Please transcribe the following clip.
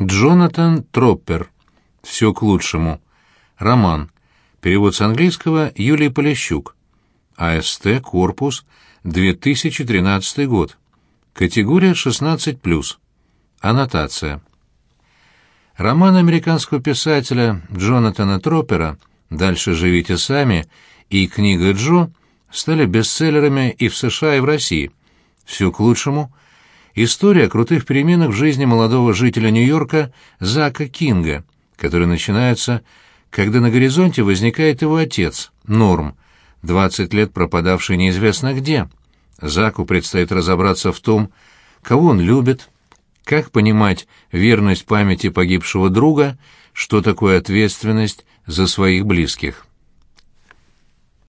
Джонатан Троппер. Все к лучшему. Роман. Перевод с английского Юлии Полищук. АСТ, корпус, 2013 год. Категория 16+. Аннотация. Роман американского писателя Джонатана Троппера «Дальше живите сами» и книга Джо стали бестселлерами и в США, и в России. Все к лучшему. История крутых переменах в жизни молодого жителя Нью-Йорка Зака Кинга, которые начинаются, когда на горизонте возникает его отец, Норм, 20 лет пропадавший неизвестно где. Заку предстоит разобраться в том, кого он любит, как понимать верность памяти погибшего друга, что такое ответственность за своих близких.